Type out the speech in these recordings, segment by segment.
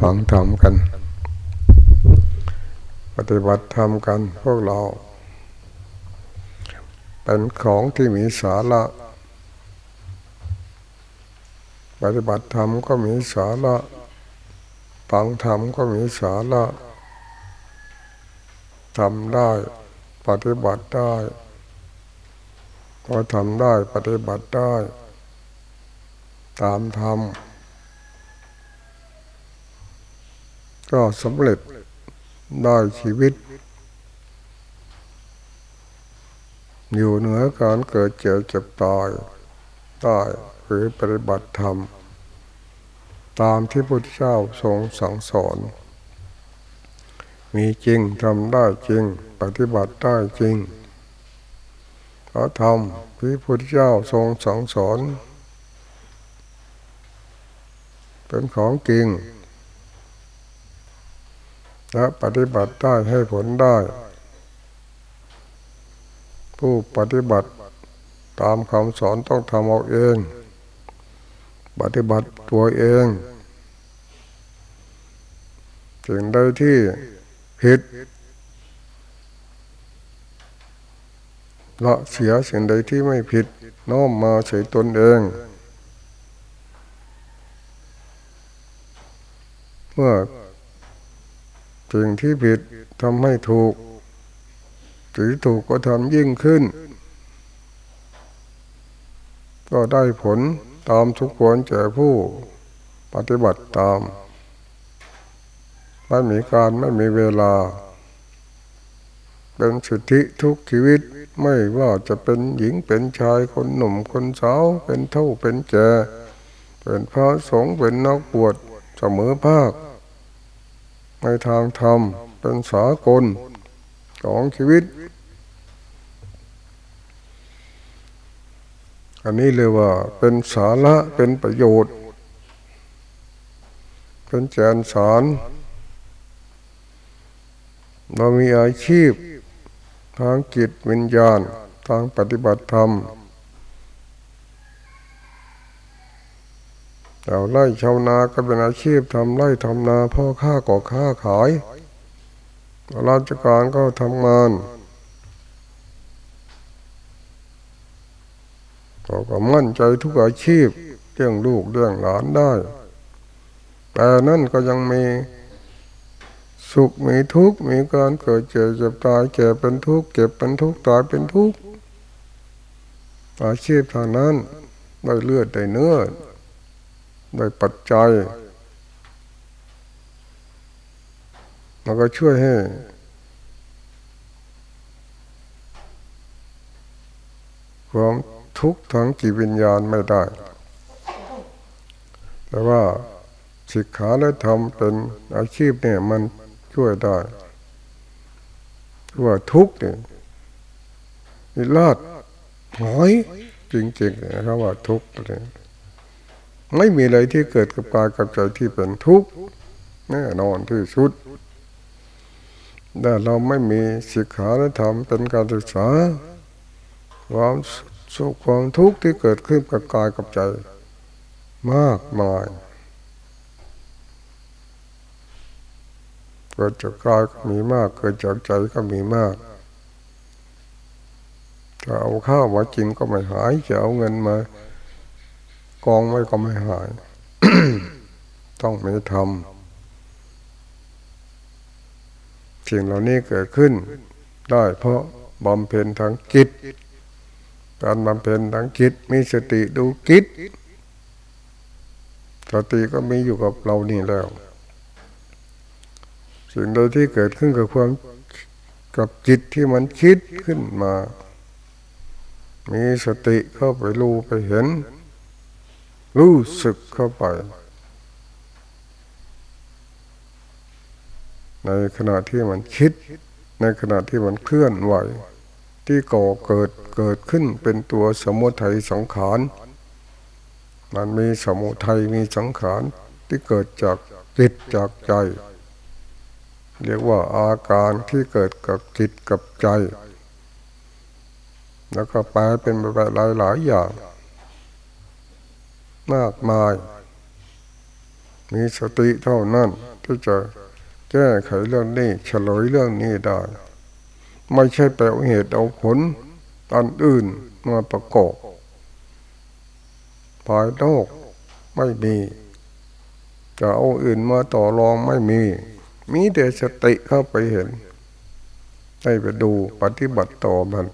ฟังธรรมกัน ปฏิบัติธรรมกันพวกเรา เป็นของที่มีสาระ ปฏิบัติธรรมก็มีสาระฟังธรรมก็มีสาระทำได้ปฏิบัติได้พอทำได้ปฏิบัติได้ ตามธรรม ก็สำเร็จได้ชีวิต อยู่เหนือการเกิดเจ็บเจ็บตายได้หรือปฏิบัติธรรม ตามที่พระพุทธเจ้าทรงสั่งสอน มีจริงทำได้จริง ปฏิบัติได้จริงเพราะธรรมที่พระพุทธเจ้าทรงสั่งสอน เป็นของจริง และปฏิบัติได้ให้ผลได้ ผู้ปฏิบัติตามคำสอนต้องทำเอาเอง ปฏิบัติตัวเองสิ่งใดที่ผิดละเสียสิ่งใดที่ไม่ผิดน้อมมาใส่ตนเอง เมื่อ สิ่งที่ผิดทำให้ถูกสิ่งถูกก็ทำยิ่งขึ้น ก็ได้ผลตามทุกควรแก่ผู้ปฏิบัติตาม ไม่มีการไม่มีเวลา เป็นสิทธิทุกชีวิตไม่ว่าจะเป็นหญิงเป็นชายคนหนุ่มคนสาว เป็นเท่าเป็นแก่เป็นพระสงฆ์เป็นนักบวชเสมอภาค ในทางธรรมเป็นสากลของชีวิต อันนี้เลยว่าเป็นสาระเป็นประโยชน์ เป็นแจนสาร เรามีอาชีพทางจิตวิญญาณ ทางปฏิบัติธรรม เราไล่ชาวนาก็เป็นอาชีพทำไร่ทำนาพ่อค้าก่อค้าขายราชการก็ทำงานเราก็มั่นใจทุกอาชีพเรื่องลูกเรื่องหลานได้ แต่นั่นก็ยังมีสุขมีทุกข์มีการเกิดเจ็บเจ็บตายแก่เป็นทุกข์เก็บเป็นทุกข์ตายเป็นทุกข์อาชีพทางนั้นได้เลือดได้เนื้อ โดยปัจจัย มันก็ช่วยให้ ความทุกข์ทางจิตวิญญาณไม่ได้ แต่ว่าศิกขาและธรรมเป็นอาชีพเนี่ยมันช่วยได้ว่าทุกข์เนี่ยมีลาดหอยจริงๆนะครับว่าทุกข์เนี่ย ไม่มีอะไรที่เกิดกับกายกับใจที่เป็นทุกข์แน่นอนที่สุดแต่เราไม่มีศิกขาและธรรมเป็นการศึกษา ความสุขความทุกข์ที่เกิดขึ้นกับกายกับใจ มากมายเกิดจากกายก็มีมาก เกิดจากใจก็มีมากจะเอาข้าวมากินก็ไม่หายจะเอาเงินมา กองไว้ก็ไม่หาย ต้องมีธรรมสิ่งเหล่านี้เกิดขึ้น ได้เพราะบำเพ็ญทางจิตการบำเพ็ญทางจิตมีสติดูจิตสติก็มีอยู่กับเรานี่แล้ว สิ่งใดที่เกิดขึ้นกับความกับจิตที่มันคิดขึ้นมา มีสติเข้าไปรู้ไปเห็น รู้สึกเข้าไป ในขณะที่มันคิด ในขณะที่มันเคลื่อนไหว ที่ก่อเกิดเกิดขึ้นเป็นตัวสมุทัยสังขาร มันมีสมุทัยมีสังขารที่เกิดจากจิตจากใจ เรียกว่าอาการที่เกิดกับจิตกับใจ แล้วก็แปลเป็นไปหลายหลายอย่าง มากมาย มีสติเท่านั้นที่จะแก้ไขเรื่องนี้เฉลยเรื่องนี้ได้ ไม่ใช่แปลเหตุเอาผลอันอื่นมาประกอบภายนอกไม่มีจะเอาอื่นมาต่อรองไม่มี มีแต่สติเข้าไปเห็นให้ไปดูปฏิบัติต่อมัน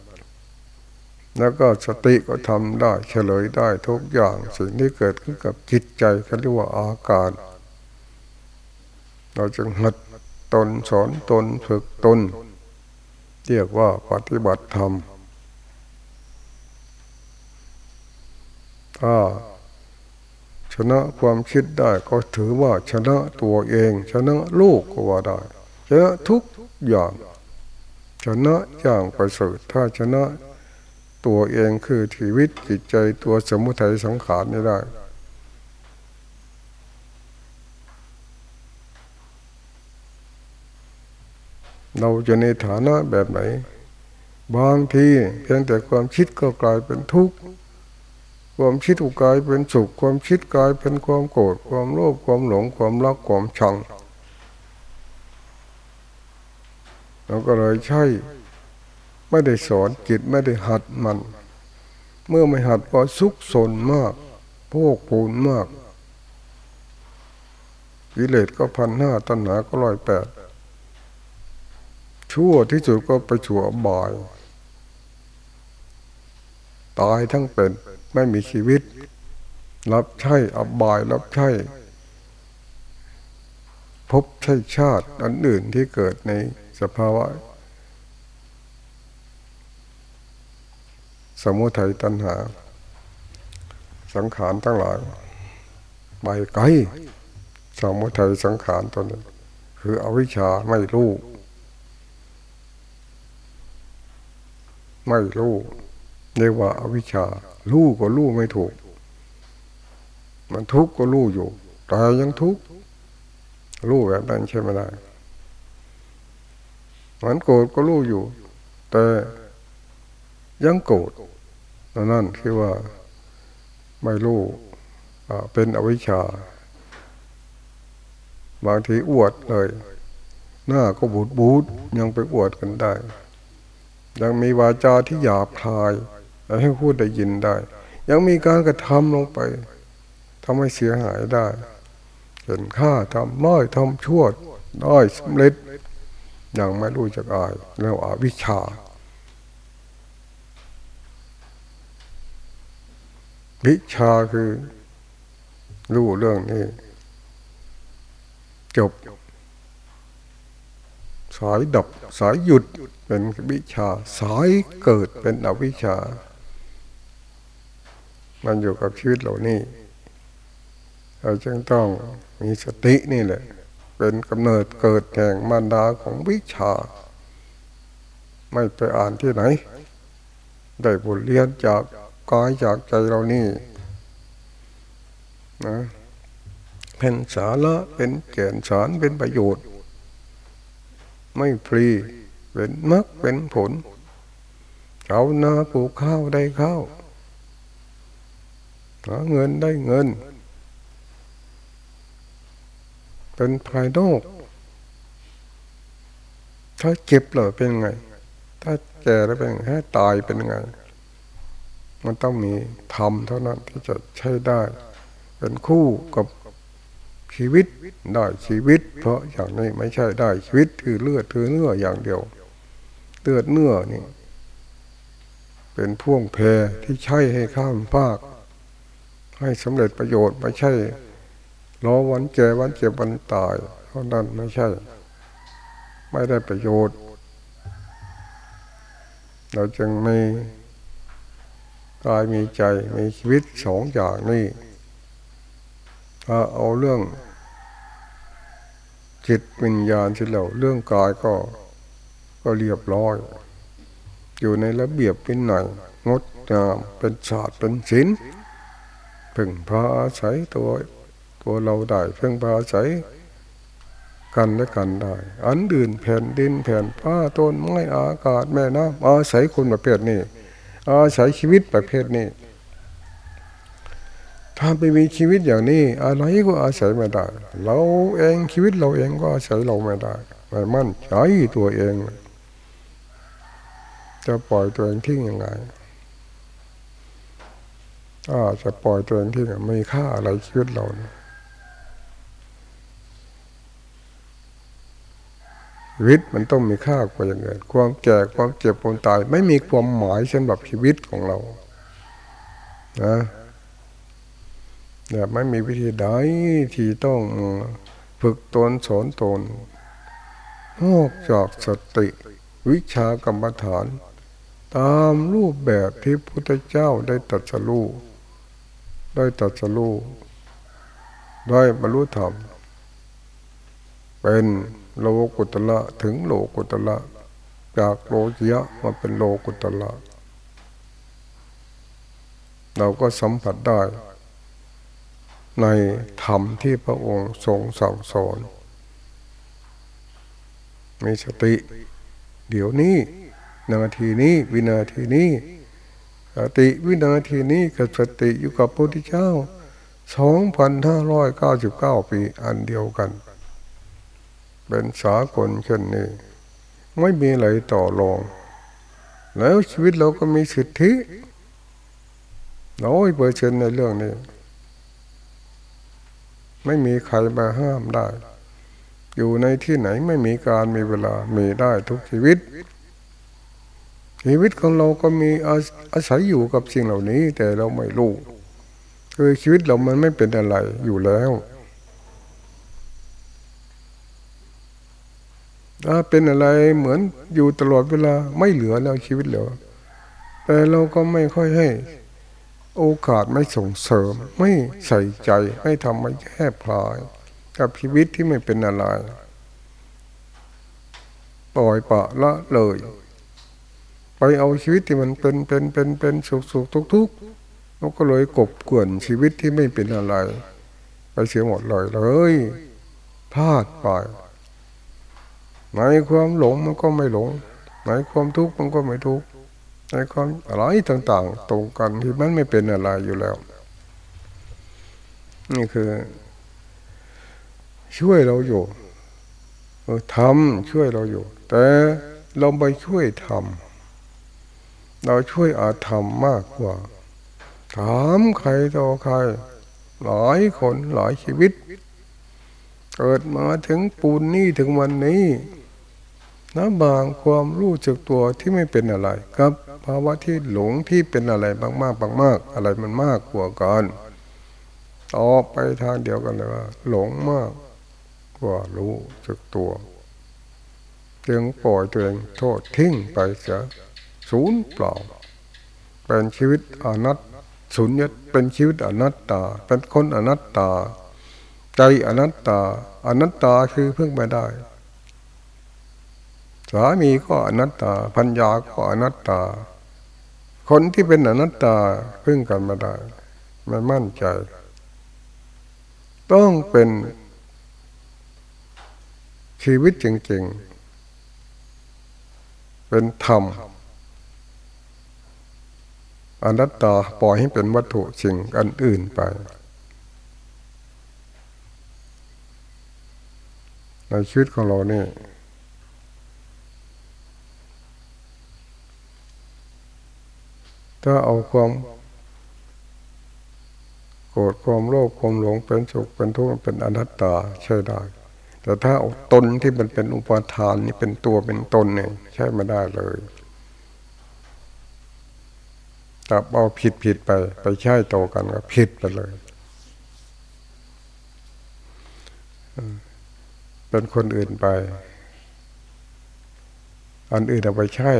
แล้วก็สติก็ทำได้เฉลยได้ทุกอย่างสิ่งที่เกิดขึ้นกับจิตใจเขาเรียกว่าอาการ เราจึงหัดตนสอนตนฝึกตนเรียกว่าปฏิบัติธรรมถ้าชนะความคิดได้ก็ถือว่าชนะตัวเอง ชนะลูกก็ว่าได้ชนะทุกอย่าง ชนะอย่างประเสริฐถ้าชนะ ตัวเองคือชีวิตจิตใจตัวสมุทัยสังขารนี่ได้เราจะในฐานะแบบไหน บางทีเพียงแต่ความคิดก็กลายเป็นทุกข์ ความคิดก็กลายเป็นสุข ความคิดกลายเป็นความโกรธ ความโลภ ความหลง ความรัก ความชัง เราก็เลยใช่ ไม่ได้สอนจิตไม่ได้หัดมัน เมื่อไม่หัดก็สุกสนมากพวกปูนมากกิเลสก็พันห้าตัณหาก็ร้อยแปดชั่วที่สุดก็ไปชั่วบาย ตายทั้งเป็นไม่มีชีวิต รับใช้อบายรับใช้พบใช้ชาติอันอื่นที่เกิดในสภาวะ สมุทัยตัณหา สังขารทั้งหลายไปไกลสมุทัยสังขารตัวนี้คืออวิชชาไม่รู้ ไม่รู้เรียกว่าอวิชชารู้ก็รู้ไม่ถูก มันทุกข์ก็รู้อยู่แต่ยังทุกข์รู้แบบนั้นใช่ไหมได้มันโกรธก็รู้อยู่ แต่ ยังโกรธนั่นคือว่าไม่รู้เป็นอวิชชา บางทีอวดเลย หน้าก็บูดบูดยังไปอวดกันได้ ยังมีวาจาที่หยาบคายให้พูดได้ยินได้ ยังมีการกระทำลงไปทำให้เสียหายได้เห็นฆ่าทำน้อยทำชั่วน้อยสำเร็จยังไม่รู้จักอายแล้วอวิชชา วิชาคือรู้เรื่องนี้ จบ สายดับสายหยุดเป็นวิชา สายเกิดเป็นอวิชา มันอยู่กับชีวิตเหล่านี้เราจึงต้องมีสตินี่แหละ เป็นกำเนิดเกิดแห่งมารดาของวิชา ไม่ไปอ่านที่ไหน ได้บทเรียนจาก กายจากใจเรานี่นะเป็นสาระเป็นแก่นสารเป็นประโยชน์ ไม่ฟรีเป็นมรรคเป็นผลชานาปลูกข้าวได้ข้าวหาเงินได้เงิน เป็นภายนอกถ้าเจ็บเลยเป็นไง ถ้าแก่แล้วเป็นไงถ้าตายเป็นไง มันต้องมีธรรมเท่านั้นที่จะใช้ได้ เป็นคู่กับชีวิตได้ชีวิต เพราะอย่างนี้ไม่ใช่ได้ชีวิตคือเลือดคือเนื้ออย่างเดียวเลือดเนื้อนี่ เป็นพ่วงแพรที่ใช้ให้ข้ามภาค ให้สำเร็จประโยชน์ไม่ใช่รอวันแก่วันเจ็บวันตายเท่านั้นไม่ใช่ ไม่ได้ประโยชน์ เราจึงไม่ กายมีใจมีชีวิตสองอย่างนี้ถ้าเอาเรื่องจิตวิญญาณที่เราเรื่องกายก็ก็เรียบร้อย อยู่ในระเบียบเป็นหน่อยงดงามเป็นศาสตร์เป็นศิลป์พึ่งพาอาศัยตัวตัวเราได้พึ่งพาอาศัยกันและกันได้ อันดื่นแผ่นดินแผ่นผ้าต้นไม้อากาศแม่น้ำอาศัยคนประเภทนี้ อาศัยชีวิตประเภทนี้ ถ้าไม่มีชีวิตอย่างนี้ อะไรก็อาศัยไม่ได้ เราเองชีวิตเราเองก็อาศัยเราไม่ได้ไม่มั่นใจตัวเอง จะปล่อยตัวเองทิ้งยังไงถ้าจะปล่อยตัวเองทิ้งไม่ค่าอะไรชีวิตเรานะ ชีวิตมันต้องมีค่ากว่าอย่างอื่นความแก่ความเจ็บความตาย ไม่มีความหมายสำหรับชีวิตของเรานะเนี่ยไม่มีวิธีใดที่ต้องฝึกตนสอนตนนอกจากสติ วิชากรรมฐาน ตามรูปแบบที่พุทธเจ้าได้ตรัสรู้ได้ตรัสรู้ได้บรรลุธรรมเป็น โลกุตละถึงโลกุตละจากโลจิยะมาเป็นโลกุตละเราก็สัมผัสได้ ในธรรมที่พระองค์ทรงสั่งสอนมีสติ เดี๋ยวนี้ นาทีนี้ วินาทีนี้สติวินาทีนี้กับสติอยู่กับพระพุทธเจ้าสองพันห้าร้อยเก้าสิบเก้าปีอันเดียวกัน เป็นสากลเช่นนี้ ไม่มีอะไรต่อรอง แล้วชีวิตเราก็มีสิทธิน้อยเปอร์เซ็นในเรื่องนี้ ไม่มีใครมาห้ามได้ อยู่ในที่ไหนไม่มีการมีเวลามีได้ทุกชีวิต ชีวิตของเราก็มีอาศัยอยู่กับสิ่งเหล่านี้ แต่เราไม่รู้คือชีวิตเรามันไม่เป็นอะไรอยู่แล้ว ถ้าเป็นอะไรเหมือนอยู่ตลอดเวลาไม่เหลือแล้วชีวิตเหลือ แต่เราก็ไม่ค่อยให้ โอกาสไม่ส่งเสริม ไม่ใส่ใจไม่ทำมาแค่พลาย กับชีวิตที่ไม่เป็นอะไร ปล่อยปะละเลย ไปเอาชีวิตที่มันเป็นเป็นเป็นเป็นสุขสุขทุกทุกเราก็เลยกบกลื่อนชีวิตที่ไม่เป็นอะไร ไปเสียหมดเลยเลยพลาดไป ในความหลงมันก็ไม่หลง ในความทุกข์มันก็ไม่ทุกข์ในความอะไรต่าง ๆ ตรงกันที่มันไม่เป็นอะไรอยู่แล้ว นี่คือ ช่วยเราอยู่ทำช่วยเราอยู่ แต่เราไปช่วยทำเราช่วยอาธรรมมากกว่า ถามใครต่อใคร หลายคนหลายชีวิต เกิดมาถึงปูนนี้ถึงวันนี้ นะบางความรู้จักตัวที่ไม่เป็นอะไรครับ ภาวะที่หลงที่เป็นอะไรมากบางมากอะไรมันมากกว่ากันต่อไปทางเดียวกันเลยว่า หลงมากกว่ารู้จักตัวจึงปล่อยตัวเองโทษทิ้งไปเสียศูนย์เปล่า เป็นชีวิตอนัตศูนย์เป็นชีวิตอนัตตา เป็นคนอนัตตา ใจอนัตตา อนัตตาคือเพิ่งไม่ได้ สามีก็อนัตตาพัญญาก็อนัตตา คนที่เป็นอนัตตาพึ่งกันมาได้ไม่มั่นใจ ต้องเป็นชีวิตจริงๆ เป็นธรรมอนัตตาปล่อยให้เป็นวัตถุสิ่งอันอื่นไป ในชีวิตของเราเนี่ย ถ้าเอาความโกรธความโลภความหลงเป็นสุขเป็นทุกข์เป็นอนัตตาใช่ได้ แต่ถ้าเอาตนที่มันเป็นอุปาทานนี่เป็นตัวเป็นตนเนี่ยใช่ไม่ได้เลยตับเอาผิดผิดไป ไปใช่โตกันก็ผิดไปเลย เป็นคนอื่นไป อันอื่นเอาไปใช่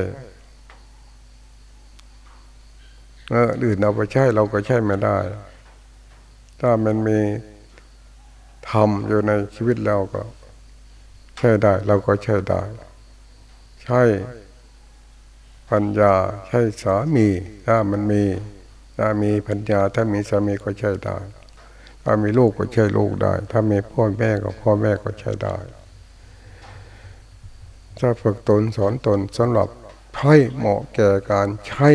เอออื่นเอาไปใช้เราก็ใช้ไม่ได้ ถ้ามันมีธรรมอยู่ในชีวิตเราก็ ใช้ได้ เราก็ใช้ได้ ใช่ปัญญาใช่สามี ถ้ามันมีถ้ามีปัญญา ถ้ามีสามีก็ใช้ได้ ถ้ามีลูกก็ใช้ลูกได้ ถ้ามีพ่อแม่ก็พ่อแม่ก็ใช้ได้ ถ้าฝึกตนสอนตนสำหรับให้เหมาะแก่การใช้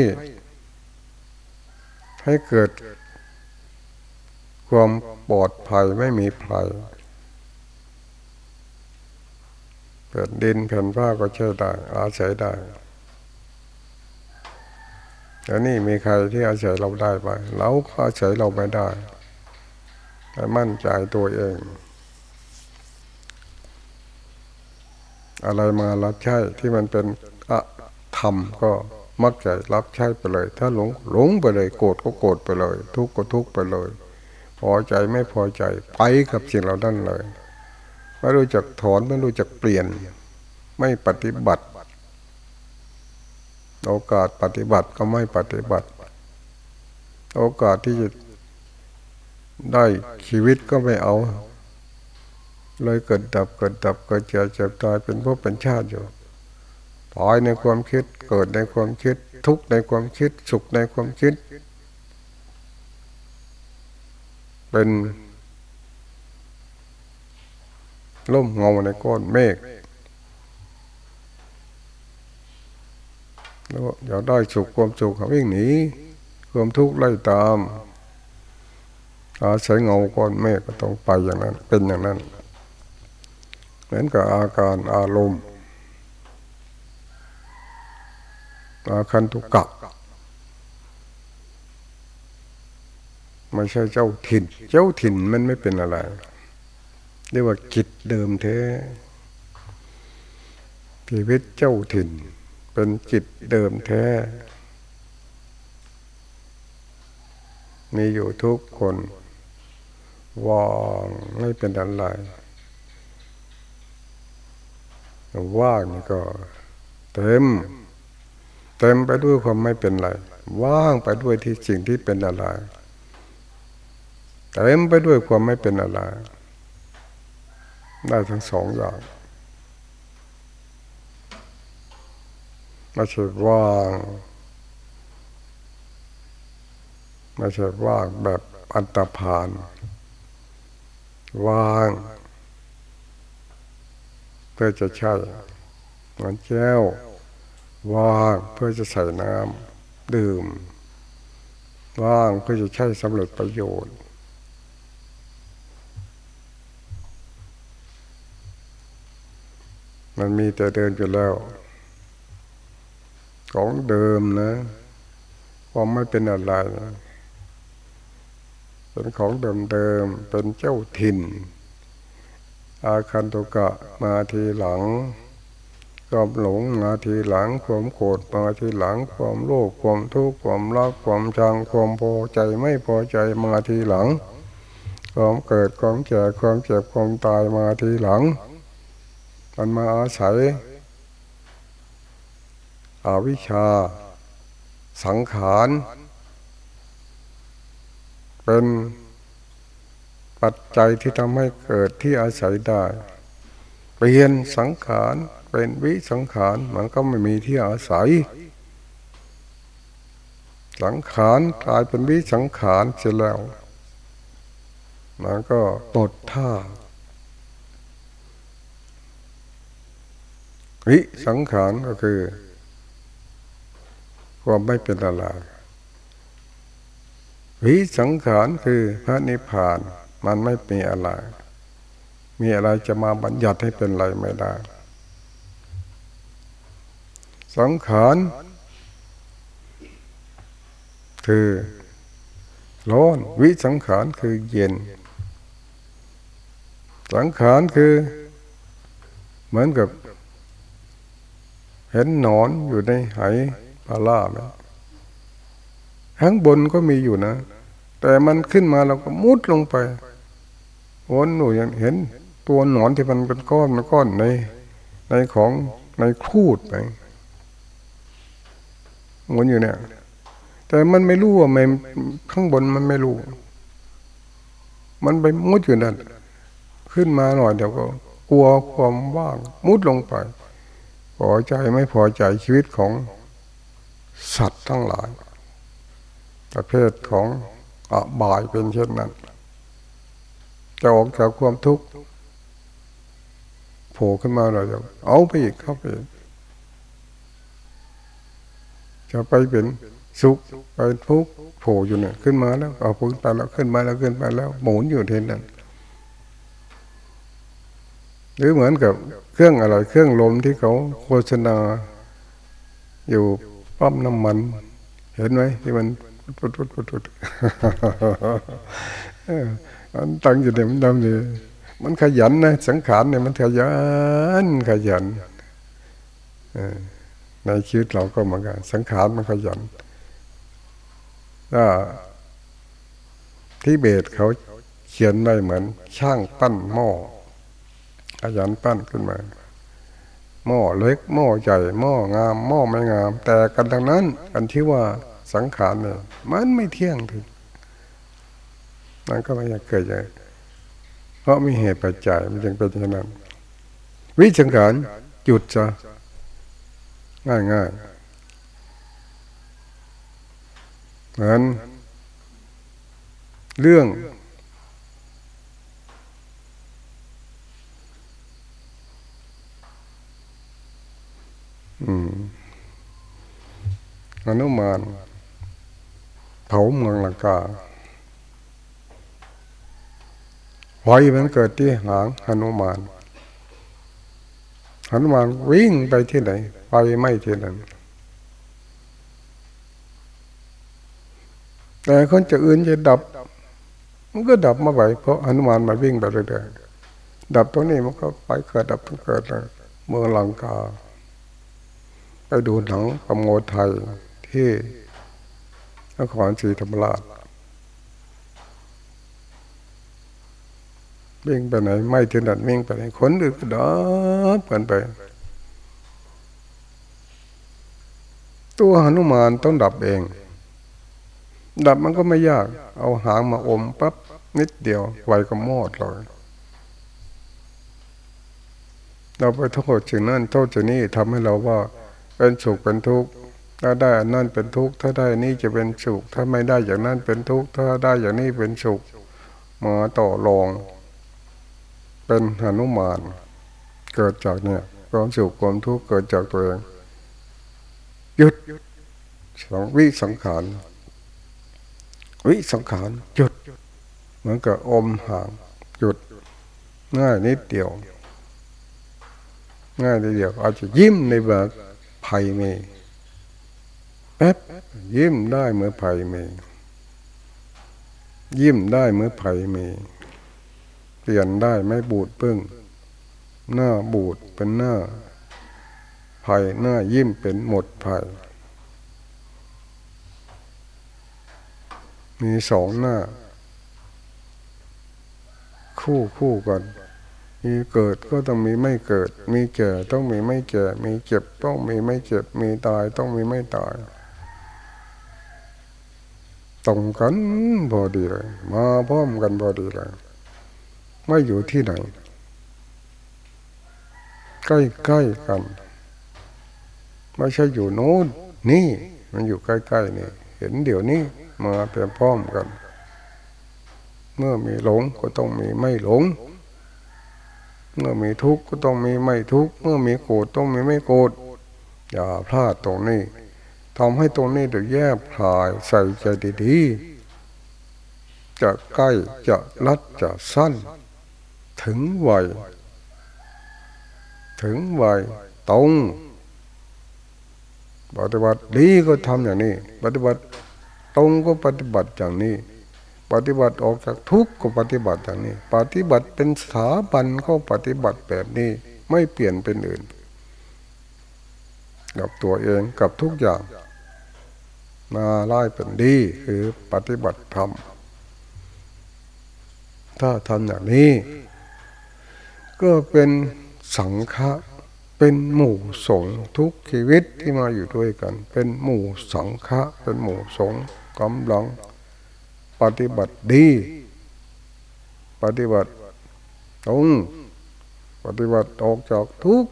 ให้เกิดความปลอดภัยไม่มีภัยแผ่นดินแผ่นฟ้าก็ใช้ได้ อาศัยได้แล้วนี่มีใครที่อาศัยเราได้ไปเราก็อาศัยเราไม่ได้แต่มั่นใจตัวเอง อะไรมารับใช้ที่มันเป็นอะธรรมก็ มักจะรับใช้ไปเลย ถ้าหลงหลงไปเลย โกรธก็โกรธไปเลย ทุกข์ก็ทุกข์ไปเลย พอใจไม่พอใจไปกับสิ่งเหล่านั้นเลย ไม่รู้จักถอนไม่รู้จักเปลี่ยน ไม่ปฏิบัติ โอกาสปฏิบัติก็ไม่ปฏิบัติ โอกาสที่จะได้ชีวิตก็ไม่เอา เลยเกิดดับเกิดดับเกิดเจ็บเจ็บตายเป็นพวกเป็นชาติอยู่ ตายในความคิด เกิดในความคิด ทุกในความคิด สุขในความคิด เป็นล่มเงาในก้อนเมฆแล้วอยากได้สุขความสุขเขาวิ่งหนีความทุกข์ไล่ตามอาศัยเงาก้อนเมฆก็ต้องไปอย่างนั้น เป็นอย่างนั้นเหมือนกับอาการอารมณ์ อาคันตุกะไม่ใช่เจ้าถิ่น เจ้าถิ่นมันไม่เป็นอะไร เรียกว่าจิตเดิมแท้ชีวิตเจ้าถิ่น เป็นจิตเดิมแท้ มีอยู่ทุกคนว่างไม่เป็นอะไรว่างนี่ก็เต็ม เต็มไปด้วยความไม่เป็นไร ว่างไปด้วยที่สิ่งที่เป็นอะไรเต็มไปด้วยความไม่เป็นอะไร ได้ทั้งสองอย่างไม่ใช่ว่างไม่ใช่ว่างแบบอันตรพานว่างเพื่อจะใช้เหมือนแก้ว ว่างเพื่อจะใส่น้ำดื่มว่างเพื่อจะใช้สำเร็จประโยชน์ มันมีแต่เดินอยู่แล้ว ของเดิมนะความไม่เป็นอะไรนะเป็นของเดิมๆเป็นเจ้าถิ่น อาคันตุกะมาทีหลัง ความหลงมาทีหลังความโกรธมาทีหลังความโลภความทุกข์ความรักความชังความพอใจไม่พอใจมาทีหลังความเกิดความแก่ความเจ็บความตายมาทีหลังมันมาอาศัยอวิชชา สังขารเป็นปัจจัยที่ทำให้เกิดที่อาศัยได้ ปลี่ยนสังขารเป็นวิสังขารมันก็ไม่มีที่อาศัย สังขารกลายเป็นวิสังขารเสียแล้วมันก็ตดท่า วิสังขารก็คือ ความไม่เป็นอะไรวิสังขารคือพระนิพพานมันไม่มีอะไร มีอะไรจะมาบัญญัติให้เป็นอะไรไม่ได้ สังขารคือร้อนวิสังขารคือเย็น สังขารคือ เหมือนกับ เห็นหนอนอยู่ในไหปลาล่าไหมข้างบนก็มีอยู่นะ แต่มันขึ้นมาเราก็มุดลงไปวนหนูยังเห็น ตัวหนอนที่มันเป็นก้อนมันก้อนในในของในคูดไปวนอยู่เนี่ย แต่มันไม่รู้ว่ามันข้างบนมันไม่รู้ มันไปมุดอยู่นั่นขึ้นมาหน่อยเดี๋ยวก็ กลัวความว่างมุดลงไปพอใจไม่พอใจชีวิตของสัตว์ทั้งหลาย ประเภทของอบายเป็นเช่นนั้น จะออกจากความทุกข์ ล่ขึ้นมาเราจะเอาไปอีกเข้าไปจะไปเป็นสุขไปทุกข์โผล่อยู่เนี่ยขึ้นมาแล้วเอาพ้นไปแล้วขึ้นมาแล้วขึ้นไปแล้วหมุนอยู่ที่นั่นหรือเหมือนกับเครื่องอะไรเครื่องลมที่เขาโฆษณา อยู่ปั๊มน้ำมัน เห็นไหมที่มันปุดปุดปุดปุดมันตั้งอยู่เดี๋ยวมันทำเลย มันขยันนะสังขารเนี่ยมันขยันขยันในชีวิตเราก็เหมือนกัน สังขารมันขยันถ้าที่เบสเขาเขียนไว้เหมือน ช่างปั้นหม้อขยันปั้นขึ้นมา หม้อเล็กหม้อใหญ่หม้องามหม้อไม่งาม แต่กันทางนั้นกันที่ว่าสังขารเนี่ยมันไม่เที่ยงถึงมันก็ไม่อยากเกิดอย่าง เพราะมีเหตุปัจจัยมันจึงเป็นอย่างนั้น วิจังขารหยุดจะง่ายง่ายเหมือนเรื่องอนุมานเผาเมืองลังกา ไฟมันเกิดที่หางหนุมานหนุมานวิ่งไปที่ไหนไฟไหม้ที่นั้นแต่คนจะอื่นจะดับ มันก็ดับมาไปเพราะหนุมานมาวิ่งไปเรื่อยๆดับตรงนี้มันก็ไปเกิดดับต้งเกิดเมืองลังกา ไปดูหนังกำโงไทยที่นครศรีธรรมราช วิ่งไปไหน ไม่ถนัดวิ่งไปไหนคนอื่นก็ดับกันไป ตัวหนุมานต้องดับเอง ดับมันก็ไม่ยาก เอาหางมาอมปั๊บนิดเดียวไวก็มอดเลยเราไปโทษจึงนั่นโทษจึงนี้ทำให้เราว่า เป็นสุขเป็นทุกข์ถ้าได้นนั้นเป็นทุกข์ถ้าได้นี่จะเป็นสุข ถ้าไม่ได้อย่างนั้นเป็นทุกข์ถ้าได้อย่างนี้เป็นสุขมาต่อรอง เป็นหนุมาน เกิดจากเนี่ยความสุขความทุกข์เกิดจากตัวเองหยุดสองวิสังขารวิสังขารหยุดเหมือนกับอมห่างหยุดง่ายนิดเดียว ง่ายนิดเดียว อาจจะยิ้มในแบบภัยมีแป๊บยิ้มได้เมื่อภัยมี ยิ้มได้เมื่อภัยมี เปลี่ยนได้ไม่บูดปึ้ง หน้าบูดเป็นหน้าภัยหน้ายิ้มเป็นหมดภัยมีสองหน้า คู่คู่กัน มีเกิดก็ต้องมีไม่เกิด มีแก่ต้องมีไม่แก่ มีเจ็บต้องมีไม่เจ็บ มีตายต้องมีไม่ตายตรงกันพอดีเลย มาพร้อมกันพอดีเลย ไม่อยู่ที่ไหน ใกล้ๆกัน ไม่ใช่อยู่โน้นนี่มันอยู่ใกล้ๆนี่ เห็นเดี๋ยวนี้มาเปลี่ยนพร้อมกัน เมื่อมีหลงก็ต้องมีไม่หลง เมื่อมีทุกข์ก็ต้องมีไม่ทุกข์ เมื่อมีโกรธต้องมีไม่โกรธ อย่าพลาดตรงนี้ทำให้ตรงนี้เดี๋ยวแยบพลายใส่ใจดีๆ จะใกล้จะลัดจะสั้น ถึงวัยถึงวัยตรงปฏิบัติดีก็ทำอย่างนี้ ปฏิบัติตรงก็ปฏิบัติอย่างนี้ ปฏิบัติออกจากทุกข์ก็ปฏิบัติอย่างนี้ ปฏิบัติเป็นสถาบันก็ปฏิบัติแบบนี้ ไม่เปลี่ยนเป็นอื่น กับตัวเองกับทุกอย่างมาไล่เป็นดีคือปฏิบัติธรรมถ้าทำอย่างนี้ ก็เป็นสังฆะเป็นหมู่สงทุกชีวิตที่มาอยู่ด้วยกัน เป็นหมู่สังฆะเป็นหมู่สงกำลังปฏิบัติดี ปฏิบัติตรงปฏิบัติออกจากทุก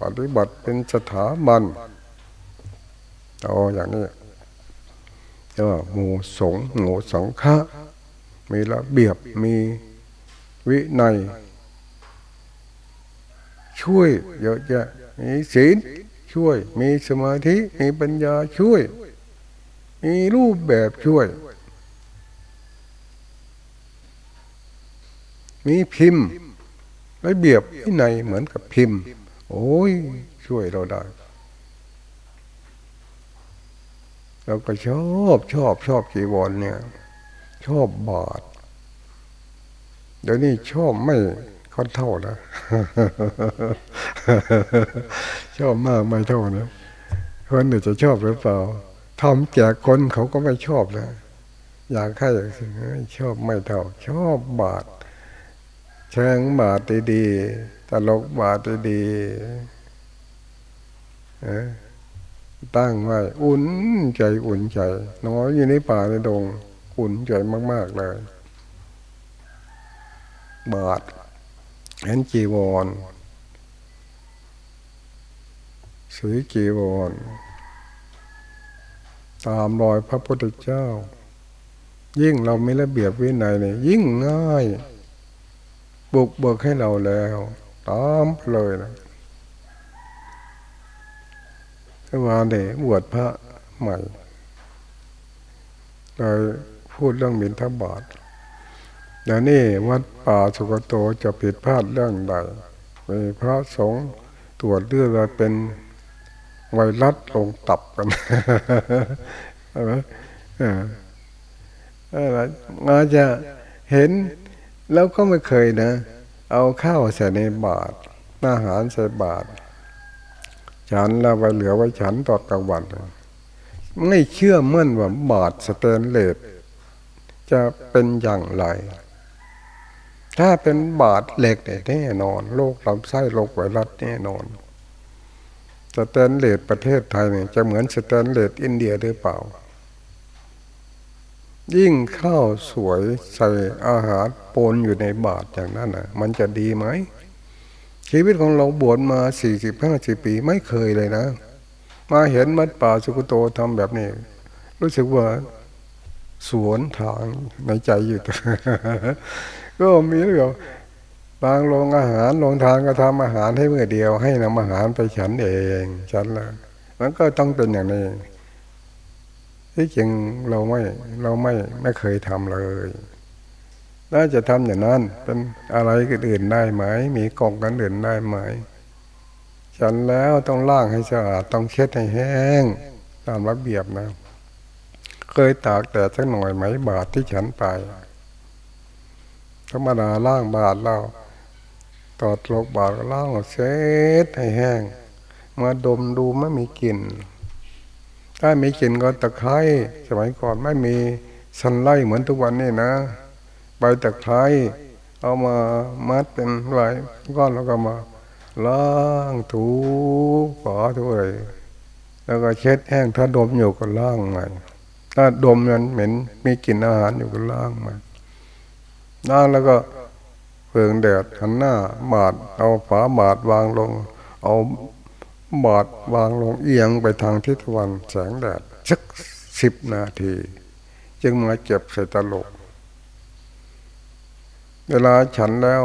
ปฏิบัติเป็นสถาบันเอาอย่างนี้เรียกว่าหมู่สงหมู่สังฆะมีระเบียบมีวินัย ช่วยเยอะแยะมีศีลช่วย มีสมาธิมีปัญญาช่วย มีรูปแบบช่วย มีพิมพ์ระเบียบที่ในเหมือนกับพิมพ์ โอ้ยช่วยเราได้เราก็ชอบชอบชอบกีวรเนี่ย ชอบบาทเดี๋ยวนี้ชอบไม่ ค่อนเท่านะชอบมากไม่เท่านะคนอื่นจะชอบหรือเปล่าทำแจกคนเขาก็ไม่ชอบนะอยากให้ชอบไม่เท่า ชอบบาทเชิงบาทดีๆตลกบาทดีๆตั้งไว้อุ่นใจอุ่นใจน้อยอยู่ในป่าในดง อุ่นใจมาก ๆ เลย บาท เห็นจีวรสีจีวร ตามรอยพระพุทธเจ้า ยิ่งเราไม่ระเบียบวินัยเนี่ยยิ่งง่าย บุกเบิกให้เราแล้ว ตามเลยนะมาเดบวชพระใหม่เลยพูดเรื่องบิณฑบาต เดี๋ยวนี้วัดป่าสุกโตจะผิดพลาดเรื่องใดมีพระสงฆ์ตรวจเลือดเป็นไวรัสลงตับกันใช่ไหมอะไรมาจะเห็นแล้วก็ไม่เคยนะ เอาข้าวใส่ในบาตรอาหารใส่บาตรฉันแล้วไปเหลือไว้ฉันตอนกลางวันไม่เชื่อมั่นว่าบาตรสแตนเลสจะเป็นอย่างไร ถ้าเป็นบาตรเหล็กแน่นอนโรคลำไส้โรคไวรัสแน่นอน สแตนเลสประเทศไทยเนี่ยจะเหมือนสแตนเลสอินเดียหรือเปล่า ยิ่งข้าวสวยใส่อาหารปนอยู่ในบาตรอย่างนั้นนะมันจะดีไหม ชีวิตของเราบวชมาสี่สิบห้าสิบปีไม่เคยเลยนะ มาเห็นมัดป่าสุกุโตทำแบบนี้ รู้สึกว่าสวนทางในใจอยู่ ก็มีเรื่องบางโรงอาหารโรงทานก็ทำอาหารให้เมื่อเดียว ให้นำอาหารไปฉันเองฉันละมันก็ต้องเป็นอย่างนี้ที่จริงเราไม่เราไม่ไม่เคยทำเลยน่าจะทำอย่างนั้น เป็นอะไรอื่นได้ไหม มีกองกันอื่นได้ไหม ฉันแล้วต้องล้างให้สะอาดต้องเช็ดให้แห้ง ตามระเบียบนะ เคยตากแดดสักหน่อยไหมบาทที่ฉันไป ธรรมดาล่างบาทเราตอดลกบาดล้างเช็ดให้แห้งมาดมดูไม่มีกลิ่น ถ้ามีกลิ่นก็ตะไคร้สมัยก่อนไม่มีสันไล่เหมือนทุกวันนี้นะใบตะไคร้เอามามัดเป็นลายก้อนแล้วก็มาล้างถูฝาถูอะไรแล้วก็เช็ดแห้งถ้าดมอยู่ก็ล้างใหม่ถ้าดมมันเหม็นมีกลิ่นอาหารอยู่ก็ล้างใหม่ ล้างแล้วก็เพิงแดดหันหน้าบาดเอาฝาบาดวางลง เอาบาดวางลงเอียงไปทางทิศตะวันแสงแดดสักสิบนาที จึงมาเก็บใส่ตลก เวลาฉันแล้ว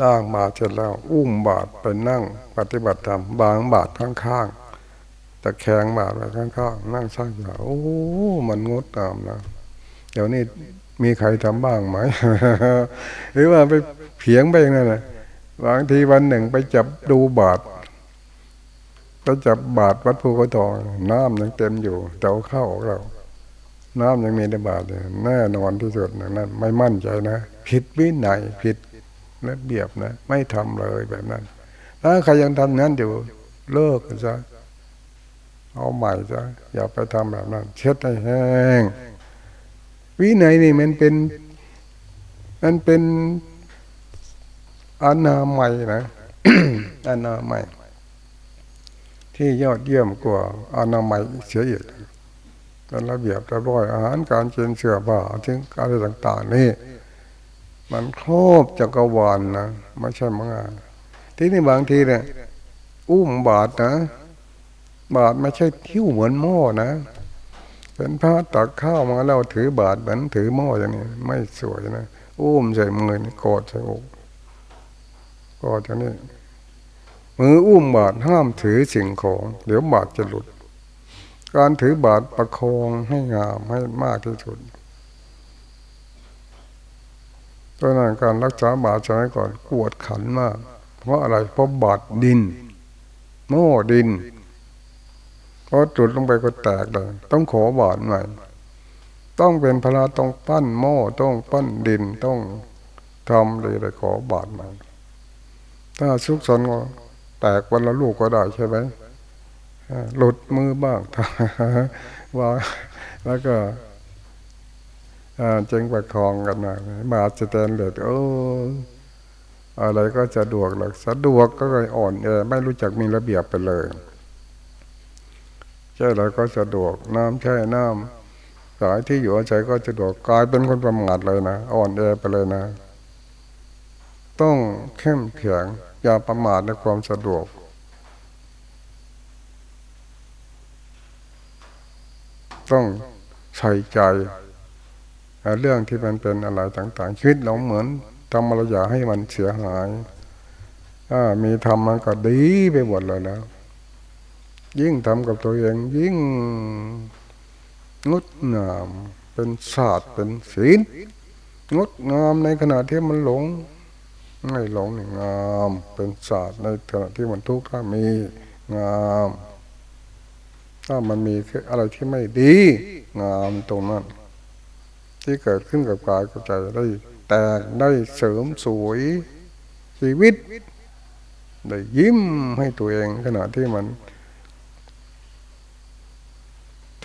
ล่างบาดเสร็จแล้ว อุ้มบาดไปนั่ง ปฏิบัติธรรมบางบาดข้างๆตะแคงบาดไปข้างๆนั่งสร้างอย่างโอ้ มันงดงามนะ เดี๋ยวนี้มีใครทำบ้างไหมหรือว่าไปเพียงไปนั่นแหละบางทีวันหนึ่งไปจับดูบาทไปจับบาทวัดภูกระทองน้ำยังเต็มอยู่แต่เข้าขอเรา น้ำยังมีในบาทเลยแน่นอนที่สุดนั้น ไม่มั่นใจนะผิดวินัยผิดระเบียบนะ ไม่ทำเลยแบบนั้น ถ้าใครยังทำนั้นอยู่เลิกซะเอาใหม่ซะอย่าไปทำแบบนั้น เช็ดให้แห้ง วินัยนี่มันเป็นมันเป็นอนาใหม่นะอนาใหม่ที่ยอดเยี่ยมกว่าอนาใหม่เสียอีกการระเบียบระร้อยอาหารการเชิญเสื้อผ้าถึงอะไรต่างๆนี่ มันครอบจักรวาลนนะไม่ใช่มังาที่นี่บางทีเนี่ยอุ้มบาทนะ บาทไม่ใช่ทิ้วเหมือนหม้อนะ เป็นพระตักข้าวมาแล้วถือบาทเหมือนถือหม้ออย่างนี้ ไม่สวยนะอุ้มใส่มือกอดใส่อกกอดอย่างนี้มืออุ้มบาทห้ามถือสิ่งของเดี๋ยวบาทจะหลุด การถือบาตรประคองให้งามให้มากที่สุดเพราะนั้นการรักษาบาตรสมัยก่อนกวดขันมาก เพราะอะไรเพราะบาตรดินโม่ดิน พอจุดลงไปก็แตกเลย ต้องขอบาตรใหม่ ต้องเป็นพระต้องปั้นโม่ต้องปั้นดินต้องทำเลยเลยขอบาตรใหม่ ถ้าสุกสนก็แตกวันละลูกก็ได้ใช่ไหมหลุดมือบ้างว่าแล้วก็เจงประคองกันมามาจะเตนเลยโอ้อะไรก็จะดวกหลักสะดวกก็เลยอ่อนแอไม่รู้จักมีระเบียบไปเลย ช่อะไรก็สะดวกน้ำใช่น้ำสายที่อยู่อาศัยก็สะดวกกลายเป็นคนประมาทเลยนะอ่อนแอไปเลยนะ ต้องเข้มแข็งอย่าประมาทในความสะดวก ต้องใส่ใจเรื่องที่มันเป็นอะไรต่างๆชีวิตเราเหมือนทำอะไรอย่าให้มันเสียหายถ้ามีทำมันก็ดีไปหมดเลยแล้ว ยิ่งทำกับตัวเองยิ่งงดงามเป็นศาสตร์เป็นศีลงดงามในขณะที่มันหลง ไม่หลงงามเป็นศาสตร์ในขณะที่มันทุกข์ถ้ามีงาม ถ้ามันมีอะไรที่ไม่ดี งามตรงนั้น ที่เกิดขึ้นกับกายกับใจได้แตกได้เสริมสวยชีวิต ได้ยิ้มให้ตัวเองขณะที่มัน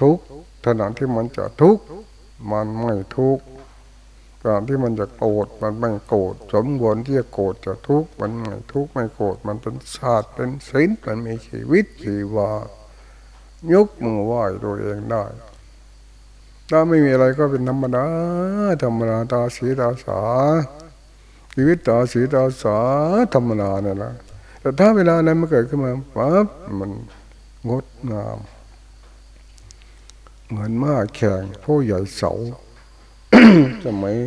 ทุกข์ขณะที่มันจะทุกข์มันไม่ทุกข์ขณะที่มันจะโกรธมันไม่โกรธสมควรที่จะโกรธจะทุกข์มันไม่ทุกข์ไม่โกรธมันเป็นศาสตร์เป็นศิลป์มันมีชีวิตชีวายกมือไหว้ตัวเองได้ ถ้าไม่มีอะไรก็เป็นธรรมดาธรรมดาตาสีตาสา ชีวิตตาสีตาสาธรรมดาเนี่ยนะแต่ถ้าเวลานั้นมันเกิดขึ้นมาปั๊บมันงดงาม เหมือนม้าแข่งผู้ใหญ่เสาสมัย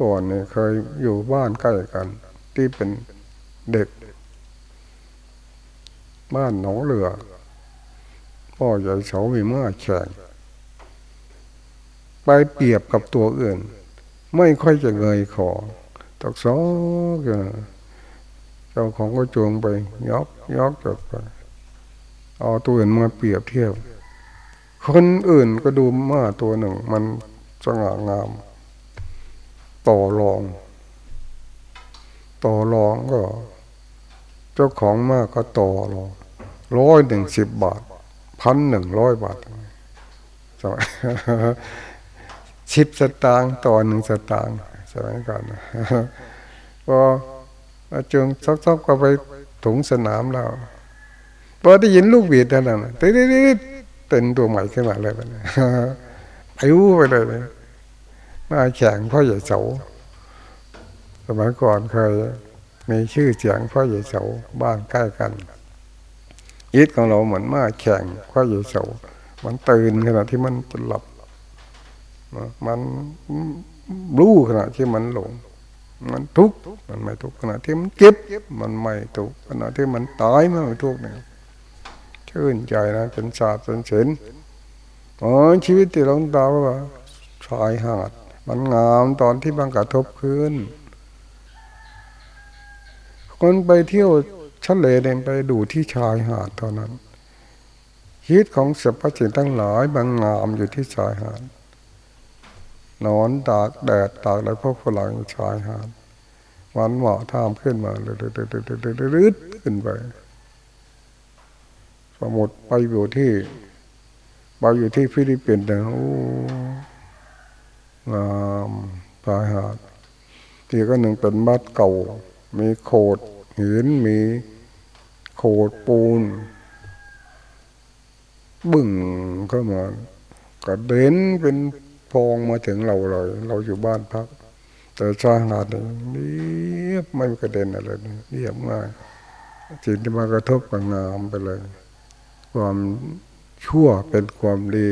ก่อนเนี่ยเคยอยู่บ้านใกล้กัน ที่เป็นเด็ก บ้านหนองเรือพ่อใหญ่เสามีม้าแข่งไปเปรียบกับตัวอื่น ไม่ค่อยจะเงยคอตักซอกเจ้าของก็จวงไปยอกยอกจดไปเอาตัวอื่นมาเปรียบเทียบ คนอื่นก็ดูม้าตัวหนึ่ง มันสง่างาม ต่อรอง ต่อรองก็ เจ้าของมาก็ต่อรองร้อยหนึ่งสิบบาทพันหนึ่งร้อยบาทสิบสตางค์ต่อหนึ่งสตางค์สมัยก่อนพอจึงซักๆก็ไปถุงสนามเราพอได้ยินลูกบีดนั่นน่ะติดๆ เป็นตัวใหม่ขึ้นมาเลยไปเลยอายุไปเลยมาแข่งพ่อใหญ่เสาสมัยก่อนเคยมีชื่อเสียงพ่อใหญ่เสาบ้านใกล้กันยิตของเราเหมือนมาแข่งข้ออยู่เสามันตื่นขณะที่มันจะหลับมันรู้ขณะที่มันหลง มันทุกข์มันไม่ทุกข์ขณะที่มันเก็บมันไม่ทุกข์ขณะที่มันตายมันไม่ทุกข์เนี่ย ชื่นใจนะเป็นศาสตร์เป็นศิลป์อ๋อชีวิตที่เราตาว่าชายหาด มันงามตอนที่มันกระทบพื้น คนไปเที่ยวทะเลเดินไปดูที่ชายหาดเท่านั้นชีวิตของสรรพสิ่งทั้งหลายบางงามอยู่ที่ชายหาดนอนตากแดดตากอะไรพวกฝรั่งชายหาดวันเหมาะท่ามขึ้นมาเลยๆๆๆๆขึ้นไป สมุดไปอยู่ที่ไปอยู่ที่ฟิลิปปินส์นะโอ้งามชายหาดที่ก็หนึ่งเป็นบ้านเก่า มีโขดหินมีโขดปูน บึ่งเข้ามากระเด็นเป็นพองมาถึงเราเลย เราอยู่บ้านพัก แต่ชายหาดนี่เรียบไม่กระเด็นอะไรเรียบง่ายสิ่งที่มากระทบกับงามไปเลย ความชั่วเป็นความดี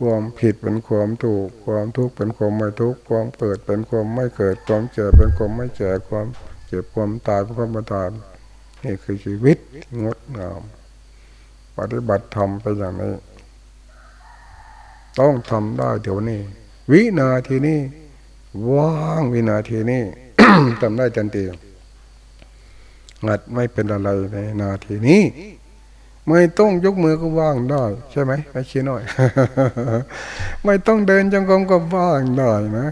ความผิดเป็นความถูก ความทุกข์เป็นความไม่ทุกข์ ความเกิดเป็นความไม่เกิด ความเจ็บเป็นความไม่เจ็บ ความเจ็บความตายเป็นความตายนี่คือชีวิตงดงาม ปฏิบัติธรรมไปอย่างนี้ ต้องทำได้เดี๋ยวนี้ วินาทีนี้ว่างวินาทีนี้ทำได้จันทีงัดไม่เป็นอะไรในนาทีนี้ ไม่ต้องยกมือก็ว่างได้ใช่ไหมไม่ชี้หน่อย ไม่ต้องเดินจงกรมก็ว่างได้นะ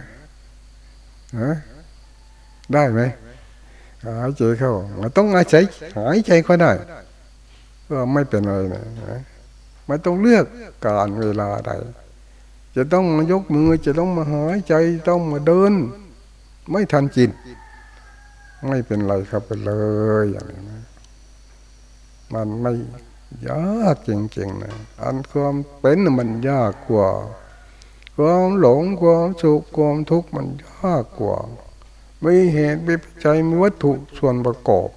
ฮะได้ไหมหายใจเข้าไม่ต้องหายใจหายใจก็ได้ก็ไม่เป็นอะไรนะไม่ต้องเลือกการเวลาใด จะต้องมายกมือจะต้องมาหายใจต้องมาเดิน ไม่ทันจิต ไม่เป็นไรครับไปเลยอย่างนี้นะมันไม่ ยากจริงๆนะอันความเป็นมันยากกว่า ความหลงความสุขความทุกข์มันยากกว่าไมีเหตุมีปัจจัยมีวัตถุส่วนประกอบ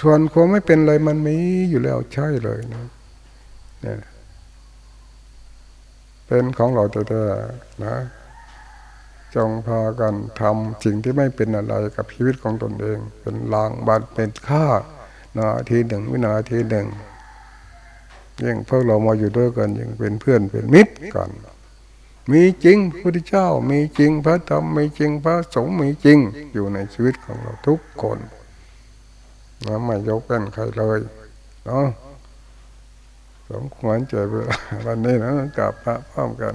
ส่วนความไม่เป็นอะไรมันมีอยู่แล้วใช่เลยนะเนี่ยเป็นของเราแต่ๆนะจงพากันทำสิ่งที่ไม่เป็นอะไรกับชีวิตของตนเอง เป็นลางบันเป็นค่านาทีหนึ่งวินาทีหนึ่ง ยิ่งพวกเรามาอยู่ด้วยกันยิ่งเป็นเพื่อนเป็นมิตรกัน มีจริงพระพุทธเจ้า มีจริงพระธรรมมีจริงพระสงฆ์มีจริง อยู่ในชีวิตของเราทุกคนนะไม่ยกเป็นใครเลยเนาะสมควรเจอวันนี้นะกลับพระพร้อมกัน